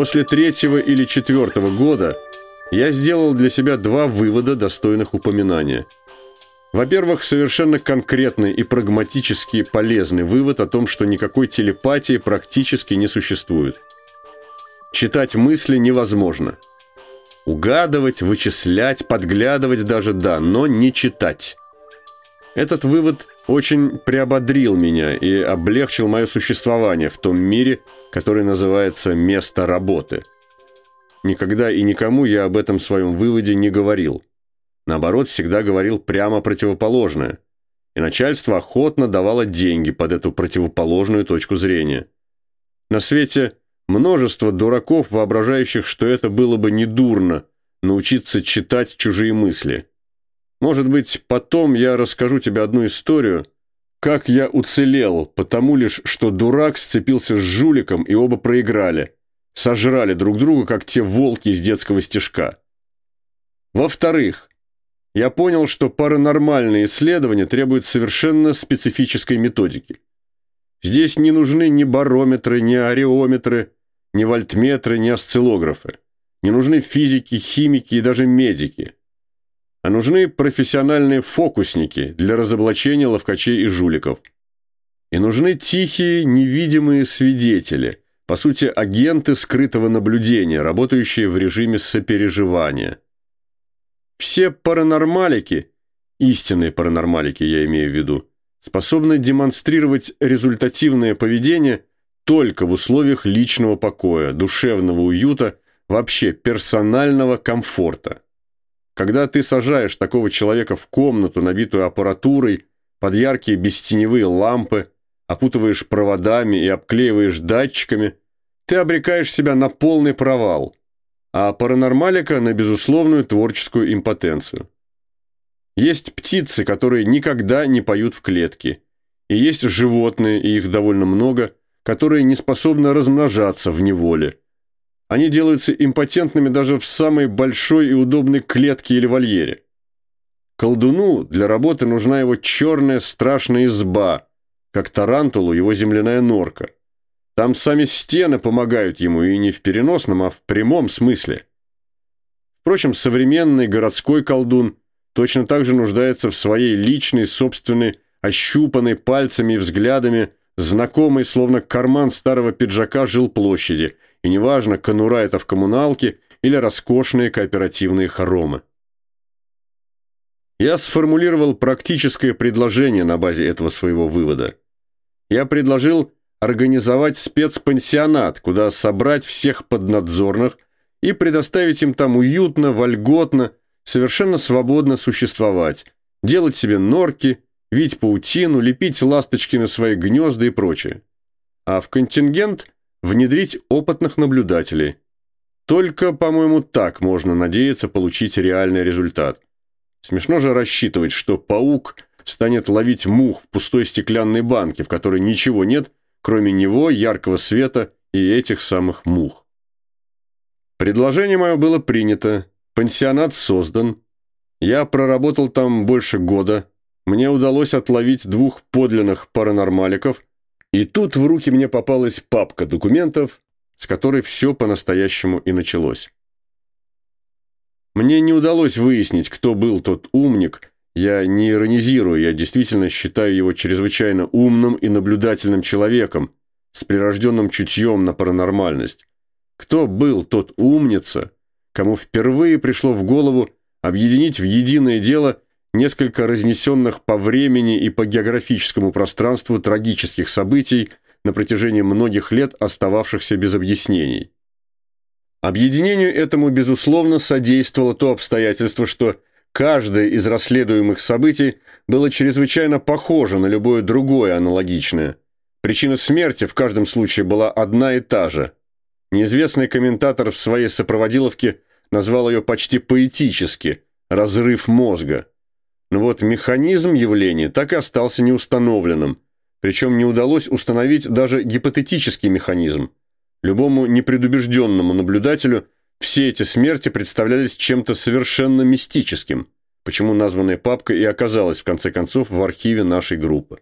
После третьего или четвертого года я сделал для себя два вывода, достойных упоминания. Во-первых, совершенно конкретный и прагматически полезный вывод о том, что никакой телепатии практически не существует. Читать мысли невозможно. Угадывать, вычислять, подглядывать даже да, но не читать. Этот вывод очень приободрил меня и облегчил мое существование в том мире, который называется «место работы». Никогда и никому я об этом своем выводе не говорил. Наоборот, всегда говорил прямо противоположное. И начальство охотно давало деньги под эту противоположную точку зрения. На свете множество дураков, воображающих, что это было бы недурно научиться читать чужие мысли – может быть, потом я расскажу тебе одну историю, как я уцелел, потому лишь, что дурак сцепился с жуликом, и оба проиграли. Сожрали друг друга, как те волки из детского стишка. Во-вторых, я понял, что паранормальные исследования требуют совершенно специфической методики. Здесь не нужны ни барометры, ни ареометры, ни вольтметры, ни осциллографы. Не нужны физики, химики и даже медики – а нужны профессиональные фокусники для разоблачения ловкачей и жуликов. И нужны тихие, невидимые свидетели, по сути, агенты скрытого наблюдения, работающие в режиме сопереживания. Все паранормалики, истинные паранормалики я имею в виду, способны демонстрировать результативное поведение только в условиях личного покоя, душевного уюта, вообще персонального комфорта. Когда ты сажаешь такого человека в комнату, набитую аппаратурой, под яркие бестеневые лампы, опутываешь проводами и обклеиваешь датчиками, ты обрекаешь себя на полный провал, а паранормалика на безусловную творческую импотенцию. Есть птицы, которые никогда не поют в клетке, и есть животные, и их довольно много, которые не способны размножаться в неволе, они делаются импотентными даже в самой большой и удобной клетке или вольере. Колдуну для работы нужна его черная страшная изба, как тарантулу его земляная норка. Там сами стены помогают ему и не в переносном, а в прямом смысле. Впрочем, современный городской колдун точно так же нуждается в своей личной, собственной, ощупанной пальцами и взглядами, знакомой, словно карман старого пиджака жилплощади – и неважно, конура это в коммуналке или роскошные кооперативные хоромы. Я сформулировал практическое предложение на базе этого своего вывода. Я предложил организовать спецпансионат, куда собрать всех поднадзорных и предоставить им там уютно, вольготно, совершенно свободно существовать, делать себе норки, вить паутину, лепить ласточки на свои гнезда и прочее. А в контингент внедрить опытных наблюдателей. Только, по-моему, так можно надеяться получить реальный результат. Смешно же рассчитывать, что паук станет ловить мух в пустой стеклянной банке, в которой ничего нет, кроме него, яркого света и этих самых мух. Предложение мое было принято, пансионат создан. Я проработал там больше года. Мне удалось отловить двух подлинных паранормаликов – и тут в руки мне попалась папка документов, с которой все по-настоящему и началось. Мне не удалось выяснить, кто был тот умник. Я не иронизирую, я действительно считаю его чрезвычайно умным и наблюдательным человеком, с прирожденным чутьем на паранормальность. Кто был тот умница, кому впервые пришло в голову объединить в единое дело – несколько разнесенных по времени и по географическому пространству трагических событий на протяжении многих лет остававшихся без объяснений. Объединению этому, безусловно, содействовало то обстоятельство, что каждое из расследуемых событий было чрезвычайно похоже на любое другое аналогичное. Причина смерти в каждом случае была одна и та же. Неизвестный комментатор в своей сопроводиловке назвал ее почти поэтически «разрыв мозга». Но вот механизм явления так и остался неустановленным, причем не удалось установить даже гипотетический механизм. Любому непредубежденному наблюдателю все эти смерти представлялись чем-то совершенно мистическим, почему названная папка и оказалась в конце концов в архиве нашей группы.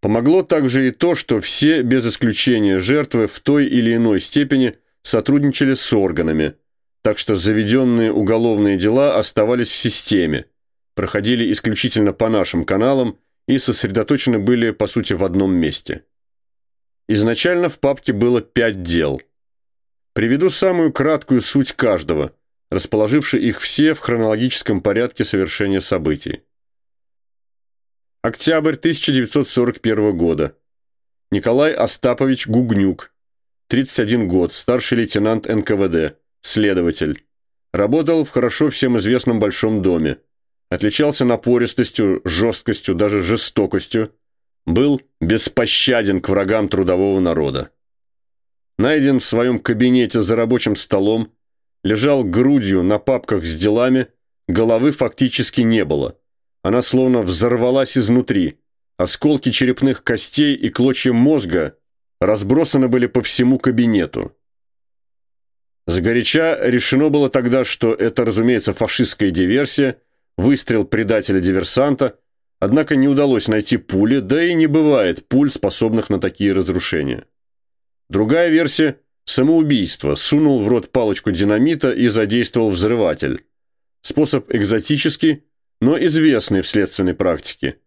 Помогло также и то, что все, без исключения жертвы, в той или иной степени сотрудничали с органами, так что заведенные уголовные дела оставались в системе, проходили исключительно по нашим каналам и сосредоточены были, по сути, в одном месте. Изначально в папке было пять дел. Приведу самую краткую суть каждого, расположивши их все в хронологическом порядке совершения событий. Октябрь 1941 года. Николай Остапович Гугнюк, 31 год, старший лейтенант НКВД, следователь. Работал в хорошо всем известном большом доме. Отличался напористостью, жесткостью, даже жестокостью. Был беспощаден к врагам трудового народа. Найден в своем кабинете за рабочим столом, лежал грудью на папках с делами, головы фактически не было. Она словно взорвалась изнутри. Осколки черепных костей и клочья мозга разбросаны были по всему кабинету. Сгоряча решено было тогда, что это, разумеется, фашистская диверсия, выстрел предателя-диверсанта, однако не удалось найти пули, да и не бывает пуль, способных на такие разрушения. Другая версия – самоубийство, сунул в рот палочку динамита и задействовал взрыватель. Способ экзотический, но известный в следственной практике.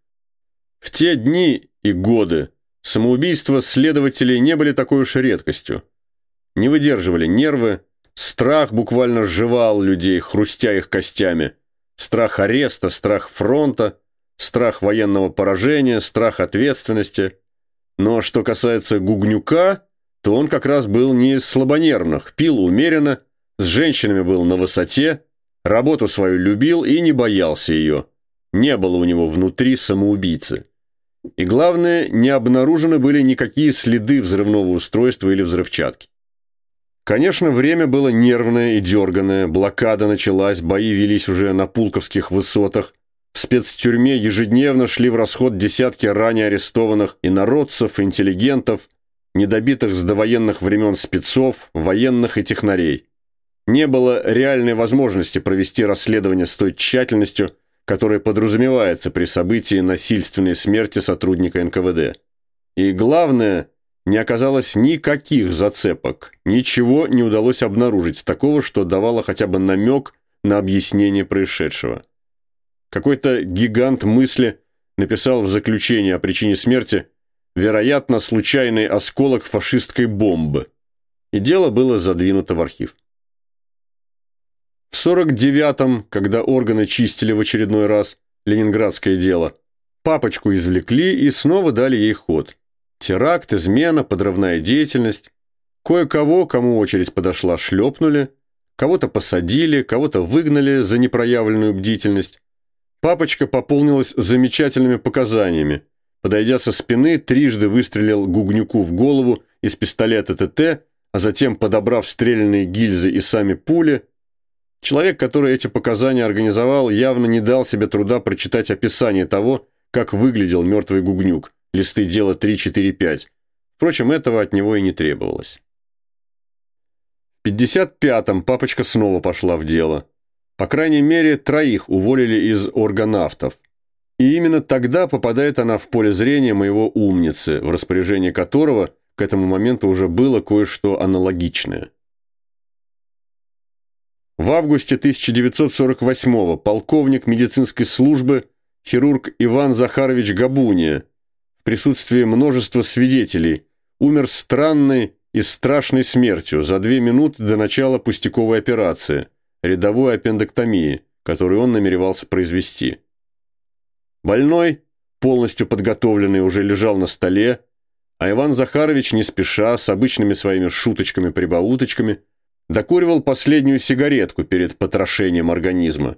В те дни и годы самоубийства следователей не были такой уж редкостью. Не выдерживали нервы, страх буквально сживал людей, хрустя их костями. Страх ареста, страх фронта, страх военного поражения, страх ответственности. Но что касается Гугнюка, то он как раз был не из слабонервных, пил умеренно, с женщинами был на высоте, Работу свою любил и не боялся ее. Не было у него внутри самоубийцы. И главное, не обнаружены были никакие следы взрывного устройства или взрывчатки. Конечно, время было нервное и дерганное, блокада началась, бои велись уже на Пулковских высотах. В спецтюрьме ежедневно шли в расход десятки ранее арестованных инородцев, интеллигентов, недобитых с довоенных времен спецов, военных и технарей не было реальной возможности провести расследование с той тщательностью, которая подразумевается при событии насильственной смерти сотрудника НКВД. И главное, не оказалось никаких зацепок, ничего не удалось обнаружить такого, что давало хотя бы намек на объяснение происшедшего. Какой-то гигант мысли написал в заключении о причине смерти вероятно, случайный осколок фашистской бомбы. И дело было задвинуто в архив. В 49-м, когда органы чистили в очередной раз ленинградское дело, папочку извлекли и снова дали ей ход. Теракт, измена, подрывная деятельность. Кое-кого, кому очередь подошла, шлепнули, кого-то посадили, кого-то выгнали за непроявленную бдительность. Папочка пополнилась замечательными показаниями. Подойдя со спины, трижды выстрелил Гугнюку в голову из пистолета ТТ, а затем, подобрав стрелянные гильзы и сами пули, Человек, который эти показания организовал, явно не дал себе труда прочитать описание того, как выглядел мертвый гугнюк, листы дела 3-4-5. Впрочем, этого от него и не требовалось. В 55-м папочка снова пошла в дело. По крайней мере, троих уволили из органавтов. И именно тогда попадает она в поле зрения моего умницы, в распоряжении которого к этому моменту уже было кое-что аналогичное. В августе 1948-го полковник медицинской службы хирург Иван Захарович Габуния в присутствии множества свидетелей умер странной и страшной смертью за две минуты до начала пустяковой операции, рядовой аппендэктомии, которую он намеревался произвести. Больной, полностью подготовленный, уже лежал на столе, а Иван Захарович не спеша, с обычными своими шуточками-прибауточками, Докуривал последнюю сигаретку перед потрошением организма.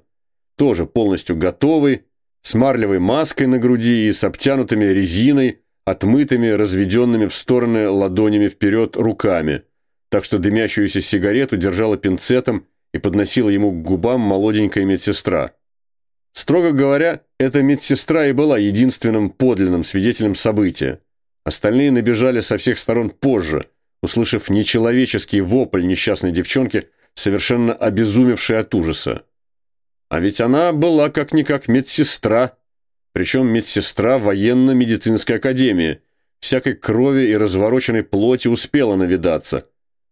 Тоже полностью готовый, с марлевой маской на груди и с обтянутыми резиной, отмытыми, разведенными в стороны ладонями вперед руками, так что дымящуюся сигарету держала пинцетом и подносила ему к губам молоденькая медсестра. Строго говоря, эта медсестра и была единственным подлинным свидетелем события. Остальные набежали со всех сторон позже – услышав нечеловеческий вопль несчастной девчонки, совершенно обезумевшей от ужаса. А ведь она была как-никак медсестра, причем медсестра военно-медицинской академии, всякой крови и развороченной плоти успела навидаться.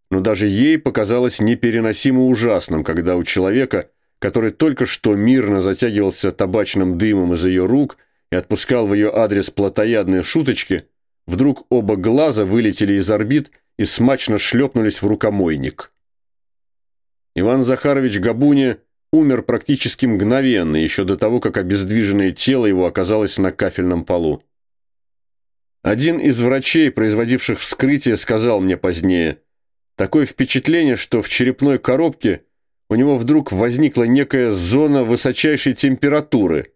но даже ей показалось непереносимо ужасным, когда у человека, который только что мирно затягивался табачным дымом из ее рук и отпускал в ее адрес плотоядные шуточки, вдруг оба глаза вылетели из орбит и смачно шлепнулись в рукомойник. Иван Захарович Габуни умер практически мгновенно, еще до того, как обездвиженное тело его оказалось на кафельном полу. Один из врачей, производивших вскрытие, сказал мне позднее, «Такое впечатление, что в черепной коробке у него вдруг возникла некая зона высочайшей температуры.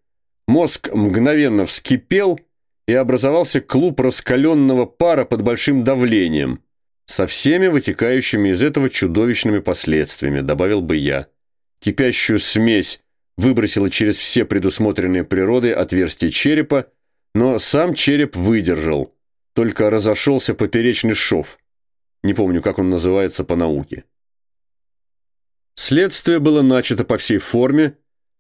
Мозг мгновенно вскипел, и образовался клуб раскаленного пара под большим давлением, со всеми вытекающими из этого чудовищными последствиями, добавил бы я. Кипящую смесь выбросила через все предусмотренные природой отверстия черепа, но сам череп выдержал, только разошелся поперечный шов. Не помню, как он называется по науке. Следствие было начато по всей форме,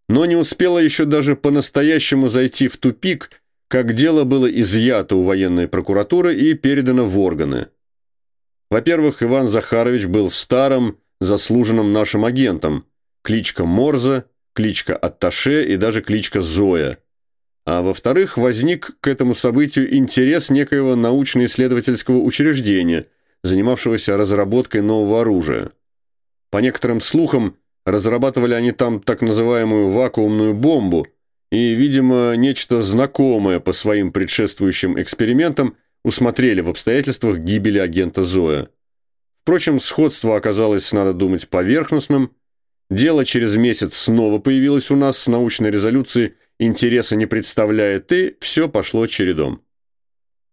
но не успело еще даже по-настоящему зайти в тупик, как дело было изъято у военной прокуратуры и передано в органы. Во-первых, Иван Захарович был старым, заслуженным нашим агентом, кличка Морза, кличка Атташе и даже кличка Зоя – а во-вторых, возник к этому событию интерес некоего научно-исследовательского учреждения, занимавшегося разработкой нового оружия. По некоторым слухам, разрабатывали они там так называемую вакуумную бомбу, и, видимо, нечто знакомое по своим предшествующим экспериментам усмотрели в обстоятельствах гибели агента Зоя. Впрочем, сходство оказалось, надо думать, поверхностным. Дело через месяц снова появилось у нас с научной резолюцией интереса не представляет, и все пошло чередом.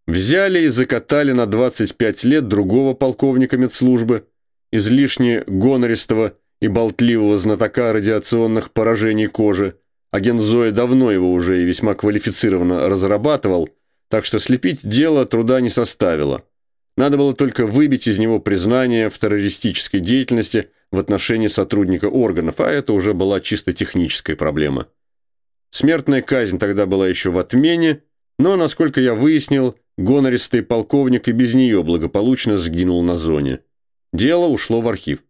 Взяли и закатали на 25 лет другого полковника медслужбы, излишне гонористого и болтливого знатока радиационных поражений кожи. Агент Зоя давно его уже и весьма квалифицированно разрабатывал, так что слепить дело труда не составило. Надо было только выбить из него признание в террористической деятельности в отношении сотрудника органов, а это уже была чисто техническая проблема. Смертная казнь тогда была еще в отмене, но, насколько я выяснил, гонористый полковник и без нее благополучно сгинул на зоне. Дело ушло в архив.